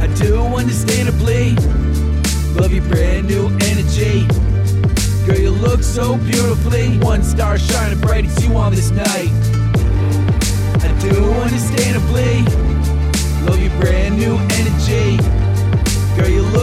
I do understandably love your brand new energy. Girl, you look so beautifully. One star shining bright as you on this night. I do understandably love your brand new energy.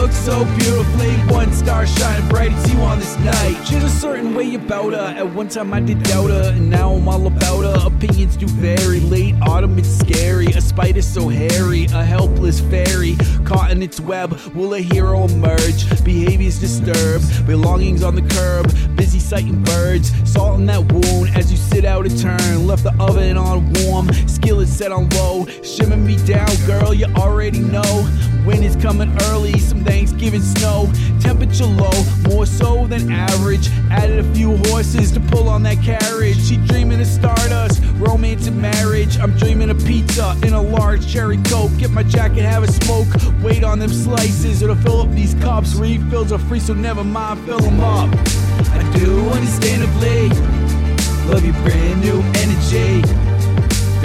Look so beautifully. One star shining bright it's you on this night. She's a certain way about her. At one time I did doubt her, and now I'm all about her. Opinions do vary. Late autumn, it's scary. A spider so hairy, a helpless fairy caught in its web. Will a hero emerge? Behaviors disturbed, belongings on the curb. Busy sighting birds, salt in that wound as you sit out a turn. Left the oven on warm, skillet set on low. Shimmer me down, girl. You already know. Wind is coming early, some Thanksgiving snow. Temperature low, more so than average. Added a few horses to pull on that carriage. She dreaming of stardust, romance and marriage. I'm dreaming of pizza in a large cherry coke. Get my jacket, have a smoke. Wait on them slices it'll fill up these cups. Refills are free, so never mind, fill them up. I do understandably love your brand new energy.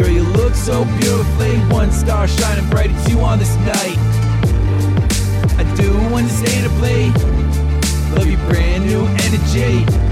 Girl, you look so beautifully. One star shining bright as you on this night. I do wanna stay to play. love your brand new energy.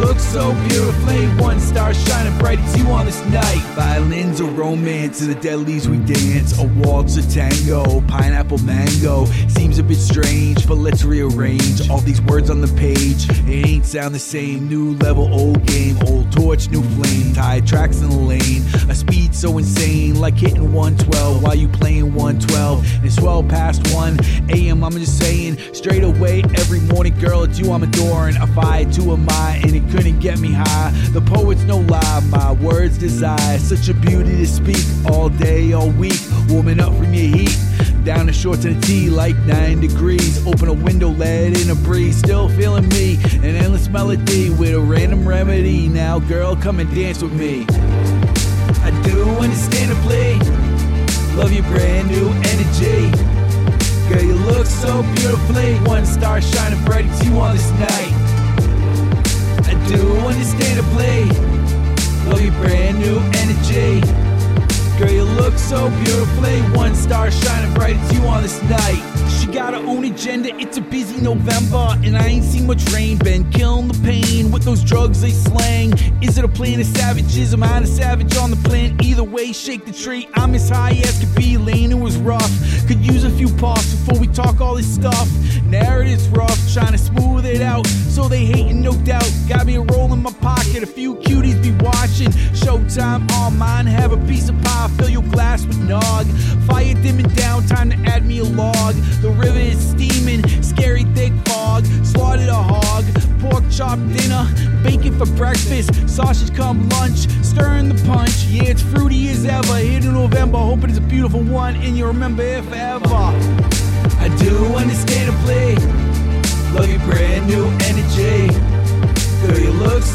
Look so beautifully. One star shining bright as you on this night. Violins of romance, to the dead leaves we dance. A waltz, a tango, pineapple mango. Seems a bit strange, but let's rearrange all these words on the page. It ain't sound the same. New level, old game. Old torch, new flame. Tied tracks in the lane. A speed so insane, like hitting 112 while you playing 112. It's 12 past 1 a.m. I'm just saying, straight away every morning, girl, it's you I'm adoring. A fight to a my, and it couldn't get me high. The poets no lie, my words desire. Such a beauty to speak all day, all week. Warming up from your heat. Down the shorts and a tee like 9 degrees. Open a window, let in a breeze. Still feeling me. An endless melody with a random remedy. Now, girl, come and dance with me. I do understandably love your brand new energy. Girl, you look so beautifully. One star shining bright as you on this night. I do understandably love your brand new energy. Girl, you look so beautifully. One star shining bright as you on this night. She got her own agenda. It's a busy November, and I ain't seen much rain. Been killing the pain with those drugs they slang. Is it a plan of savages? Am I the savage on the plan? Either way, shake the tree. I'm as high as could be. Lane, it was rough. Could use a few puffs before we talk all this stuff. Narrative's rough, trying to smooth few cuties be watching. Showtime all mine. Have a piece of pie. Fill your glass with nog. Fire dimming down. Time to add me a log. The river is steaming. Scary thick fog. Slaughtered a hog. Pork chop dinner. Bacon for breakfast. Sausage come lunch. Stirring the punch. Yeah, it's fruity as ever. Here in November. Hoping it's a beautiful one. And you remember it forever. I do understandably love your brand new energy.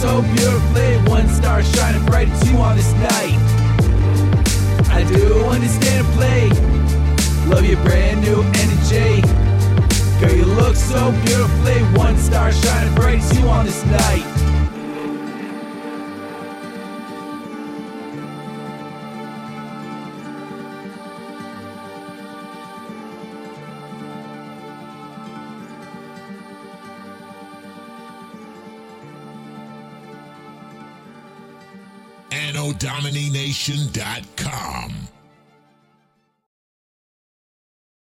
So beautifully. One star shining bright as you on this night. I do understandably love your brand new energy. Girl, you look so beautifully. One star shining bright as you on this night. NODominination.com.